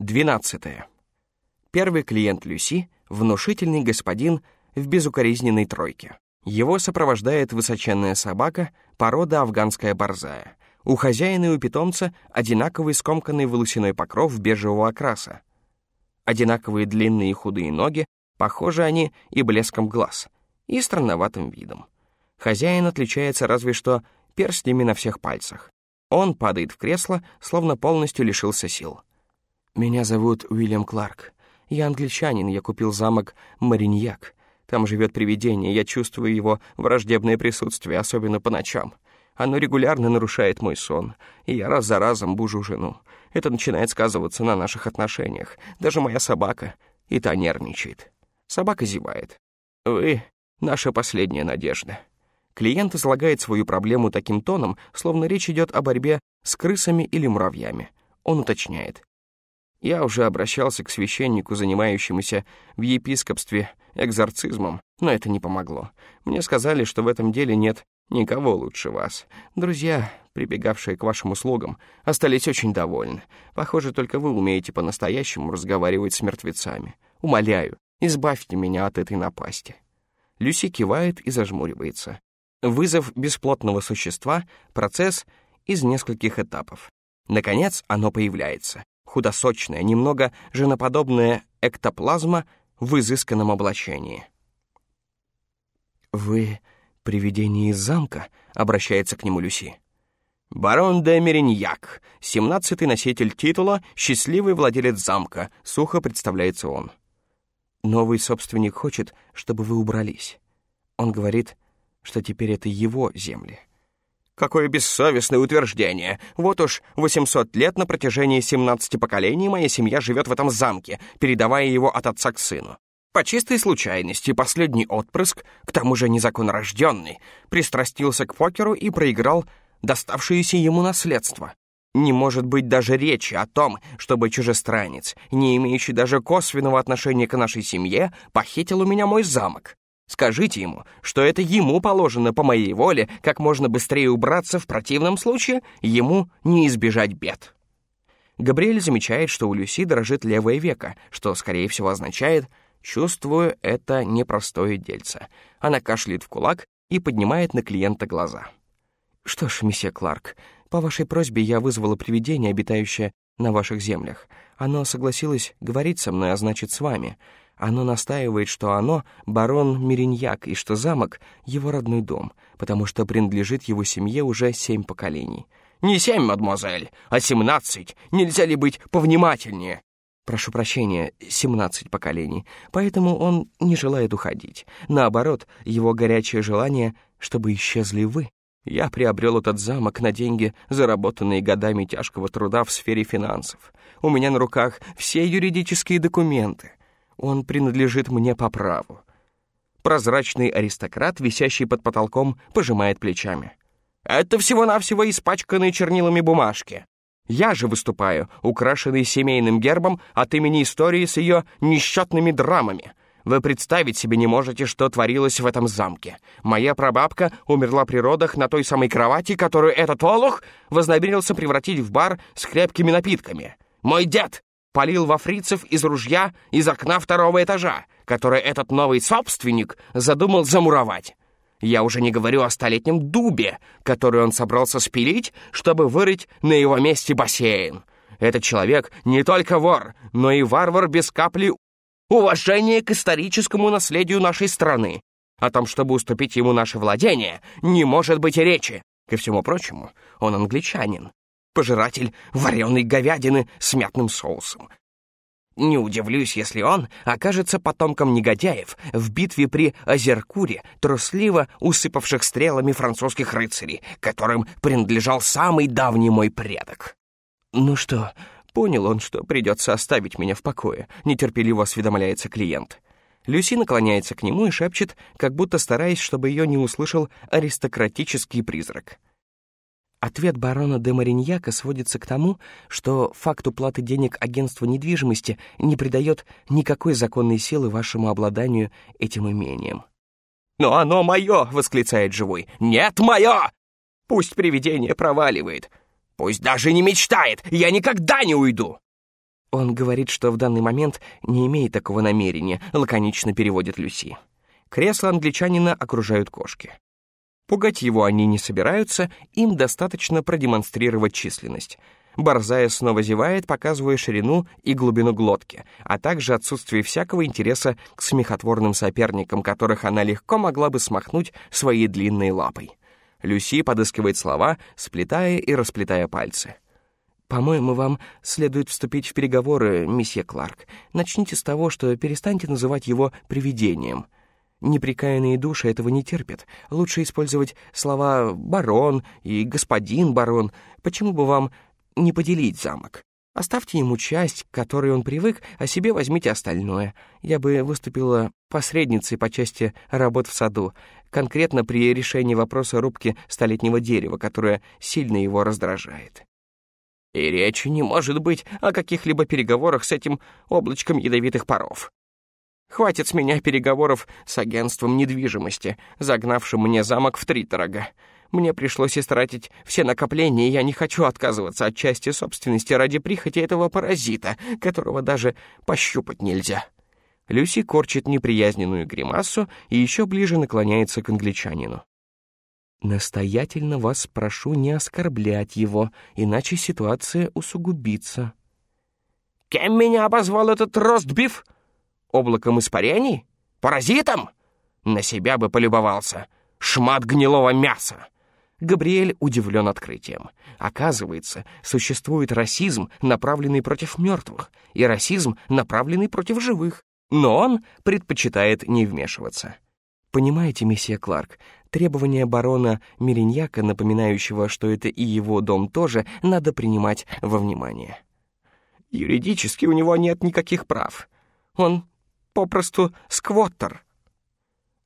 12. Первый клиент Люси — внушительный господин в безукоризненной тройке. Его сопровождает высоченная собака, порода афганская борзая. У хозяина и у питомца одинаковый скомканный волосяной покров бежевого окраса. Одинаковые длинные и худые ноги, похожи они и блеском глаз, и странноватым видом. Хозяин отличается разве что перстнями на всех пальцах. Он падает в кресло, словно полностью лишился сил. «Меня зовут Уильям Кларк. Я англичанин, я купил замок Мариньяк. Там живет привидение, я чувствую его враждебное присутствие, особенно по ночам. Оно регулярно нарушает мой сон, и я раз за разом бужу жену. Это начинает сказываться на наших отношениях. Даже моя собака, и та нервничает. Собака зевает. Вы — наша последняя надежда. Клиент излагает свою проблему таким тоном, словно речь идет о борьбе с крысами или муравьями. Он уточняет. Я уже обращался к священнику, занимающемуся в епископстве экзорцизмом, но это не помогло. Мне сказали, что в этом деле нет никого лучше вас. Друзья, прибегавшие к вашим услугам, остались очень довольны. Похоже, только вы умеете по-настоящему разговаривать с мертвецами. Умоляю, избавьте меня от этой напасти». Люси кивает и зажмуривается. Вызов бесплотного существа — процесс из нескольких этапов. Наконец, оно появляется худосочная, немного женоподобная эктоплазма в изысканном облачении. «Вы привидение из замка?» — обращается к нему Люси. «Барон де Мериньяк, семнадцатый носитель титула, счастливый владелец замка», — сухо представляется он. «Новый собственник хочет, чтобы вы убрались. Он говорит, что теперь это его земли». Какое бессовестное утверждение. Вот уж 800 лет на протяжении 17 поколений моя семья живет в этом замке, передавая его от отца к сыну. По чистой случайности последний отпрыск, к тому же незаконнорожденный, пристрастился к покеру и проиграл доставшееся ему наследство. Не может быть даже речи о том, чтобы чужестранец, не имеющий даже косвенного отношения к нашей семье, похитил у меня мой замок. Скажите ему, что это ему положено по моей воле как можно быстрее убраться, в противном случае ему не избежать бед. Габриэль замечает, что у Люси дрожит левое веко, что, скорее всего, означает «чувствую, это непростое дельце». Она кашляет в кулак и поднимает на клиента глаза. «Что ж, месье Кларк, по вашей просьбе я вызвала привидение, обитающее на ваших землях. Оно согласилось говорить со мной, а значит, с вами. Оно настаивает, что оно — барон Мириньяк, и что замок — его родной дом, потому что принадлежит его семье уже семь поколений. «Не семь, мадемуазель, а семнадцать! Нельзя ли быть повнимательнее?» Прошу прощения, семнадцать поколений, поэтому он не желает уходить. Наоборот, его горячее желание, чтобы исчезли вы. Я приобрел этот замок на деньги, заработанные годами тяжкого труда в сфере финансов. У меня на руках все юридические документы. Он принадлежит мне по праву. Прозрачный аристократ, висящий под потолком, пожимает плечами. Это всего-навсего испачканные чернилами бумажки. Я же выступаю, украшенный семейным гербом от имени истории с ее несчетными драмами. Вы представить себе не можете, что творилось в этом замке. Моя прабабка умерла при родах на той самой кровати, которую этот олух вознамерился превратить в бар с крепкими напитками. Мой дед полил во фрицев из ружья из окна второго этажа, которое этот новый собственник задумал замуровать. Я уже не говорю о столетнем дубе, который он собрался спилить, чтобы вырыть на его месте бассейн. Этот человек не только вор, но и варвар без капли уважения к историческому наследию нашей страны. О том, чтобы уступить ему наше владение, не может быть и речи. Ко всему прочему, он англичанин, пожиратель вареной говядины с мятным соусом. Не удивлюсь, если он окажется потомком негодяев в битве при Озеркуре, трусливо усыпавших стрелами французских рыцарей, которым принадлежал самый давний мой предок. «Ну что, понял он, что придется оставить меня в покое», — нетерпеливо осведомляется клиент. Люси наклоняется к нему и шепчет, как будто стараясь, чтобы ее не услышал аристократический призрак. Ответ барона де Мариньяка сводится к тому, что факт уплаты денег агентству недвижимости не придает никакой законной силы вашему обладанию этим имением. «Но оно мое!» — восклицает живой. «Нет, мое! Пусть привидение проваливает. Пусть даже не мечтает! Я никогда не уйду!» Он говорит, что в данный момент не имеет такого намерения, лаконично переводит Люси. Кресло англичанина окружают кошки. Пугать его они не собираются, им достаточно продемонстрировать численность. Борзая снова зевает, показывая ширину и глубину глотки, а также отсутствие всякого интереса к смехотворным соперникам, которых она легко могла бы смахнуть своей длинной лапой. Люси подыскивает слова, сплетая и расплетая пальцы. «По-моему, вам следует вступить в переговоры, месье Кларк. Начните с того, что перестаньте называть его привидением». Неприкаянные души этого не терпят. Лучше использовать слова «барон» и «господин барон». Почему бы вам не поделить замок? Оставьте ему часть, к которой он привык, а себе возьмите остальное. Я бы выступила посредницей по части работ в саду, конкретно при решении вопроса рубки столетнего дерева, которое сильно его раздражает. И речи не может быть о каких-либо переговорах с этим облачком ядовитых паров. Хватит с меня переговоров с агентством недвижимости, загнавшим мне замок в три дорога. Мне пришлось истратить все накопления, и я не хочу отказываться от части собственности ради прихоти этого паразита, которого даже пощупать нельзя». Люси корчит неприязненную гримасу и еще ближе наклоняется к англичанину. «Настоятельно вас прошу не оскорблять его, иначе ситуация усугубится». «Кем меня обозвал этот ростбиф?» Облаком испарений? Паразитом? На себя бы полюбовался. Шмат гнилого мяса. Габриэль удивлен открытием. Оказывается, существует расизм, направленный против мертвых, и расизм, направленный против живых. Но он предпочитает не вмешиваться. Понимаете, месье Кларк, требования барона Мириньяка, напоминающего, что это и его дом тоже, надо принимать во внимание. Юридически у него нет никаких прав. Он попросту сквоттер.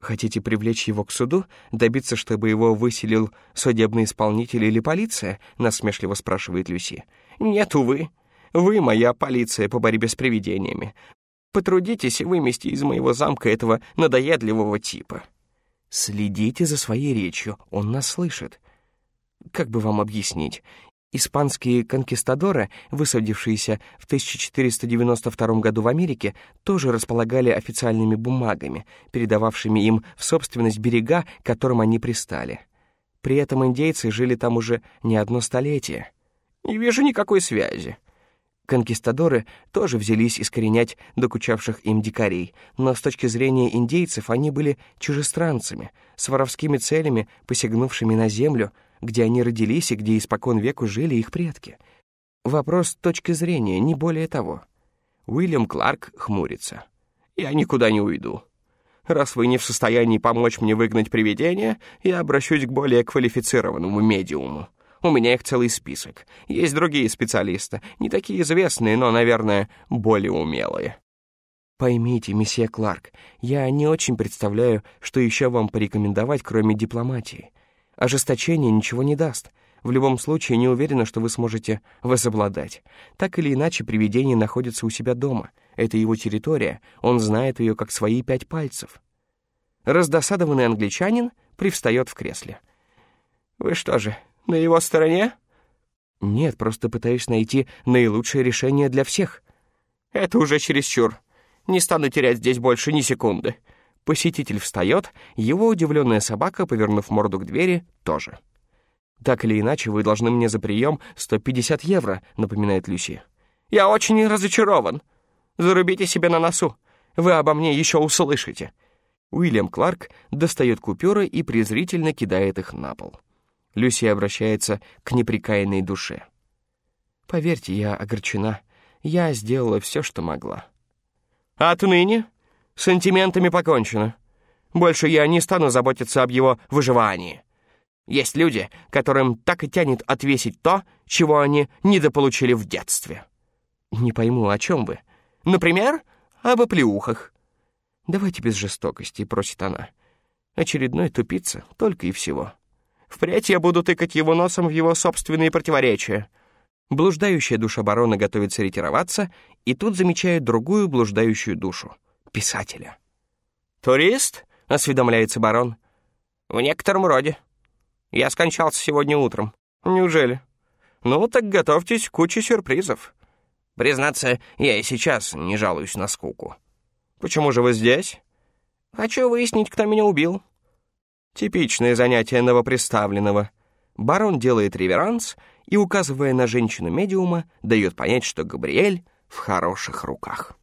Хотите привлечь его к суду, добиться, чтобы его выселил судебный исполнитель или полиция? Насмешливо спрашивает Люси. Нет, увы. Вы моя полиция по борьбе с привидениями. Потрудитесь и вымести из моего замка этого надоедливого типа. Следите за своей речью, он нас слышит. Как бы вам объяснить? Испанские конкистадоры, высадившиеся в 1492 году в Америке, тоже располагали официальными бумагами, передававшими им в собственность берега, к которым они пристали. При этом индейцы жили там уже не одно столетие. Не вижу никакой связи. Конкистадоры тоже взялись искоренять докучавших им дикарей, но с точки зрения индейцев они были чужестранцами, с воровскими целями, посягнувшими на землю, где они родились и где испокон веку жили их предки. Вопрос точки зрения, не более того. Уильям Кларк хмурится. «Я никуда не уйду. Раз вы не в состоянии помочь мне выгнать привидение, я обращусь к более квалифицированному медиуму. У меня их целый список. Есть другие специалисты, не такие известные, но, наверное, более умелые». «Поймите, месье Кларк, я не очень представляю, что еще вам порекомендовать, кроме дипломатии. Ожесточение ничего не даст. В любом случае, не уверена, что вы сможете возобладать. Так или иначе, привидение находится у себя дома. Это его территория, он знает ее как свои пять пальцев. Раздосадованный англичанин привстает в кресле. «Вы что же, на его стороне?» «Нет, просто пытаюсь найти наилучшее решение для всех». «Это уже чересчур. Не стану терять здесь больше ни секунды. Посетитель встает, его удивленная собака, повернув морду к двери, тоже. «Так или иначе, вы должны мне за прием 150 евро», — напоминает Люси. «Я очень разочарован. Зарубите себе на носу. Вы обо мне еще услышите». Уильям Кларк достает купюры и презрительно кидает их на пол. Люси обращается к неприкаянной душе. «Поверьте, я огорчена. Я сделала все, что могла». «Отныне сантиментами покончено. Больше я не стану заботиться об его выживании. Есть люди, которым так и тянет отвесить то, чего они недополучили в детстве. Не пойму, о чем вы? Например, об оплеухах. Давайте без жестокости, просит она. Очередной тупица, только и всего. Впредь я буду тыкать его носом в его собственные противоречия. Блуждающая душа барона готовится ретироваться, и тут замечает другую блуждающую душу писателя. «Турист?» — осведомляется барон. «В некотором роде. Я скончался сегодня утром. Неужели? Ну, так готовьтесь к куче сюрпризов. Признаться, я и сейчас не жалуюсь на скуку. Почему же вы здесь? Хочу выяснить, кто меня убил. Типичное занятие новоприставленного. Барон делает реверанс и, указывая на женщину-медиума, дает понять, что Габриэль в хороших руках.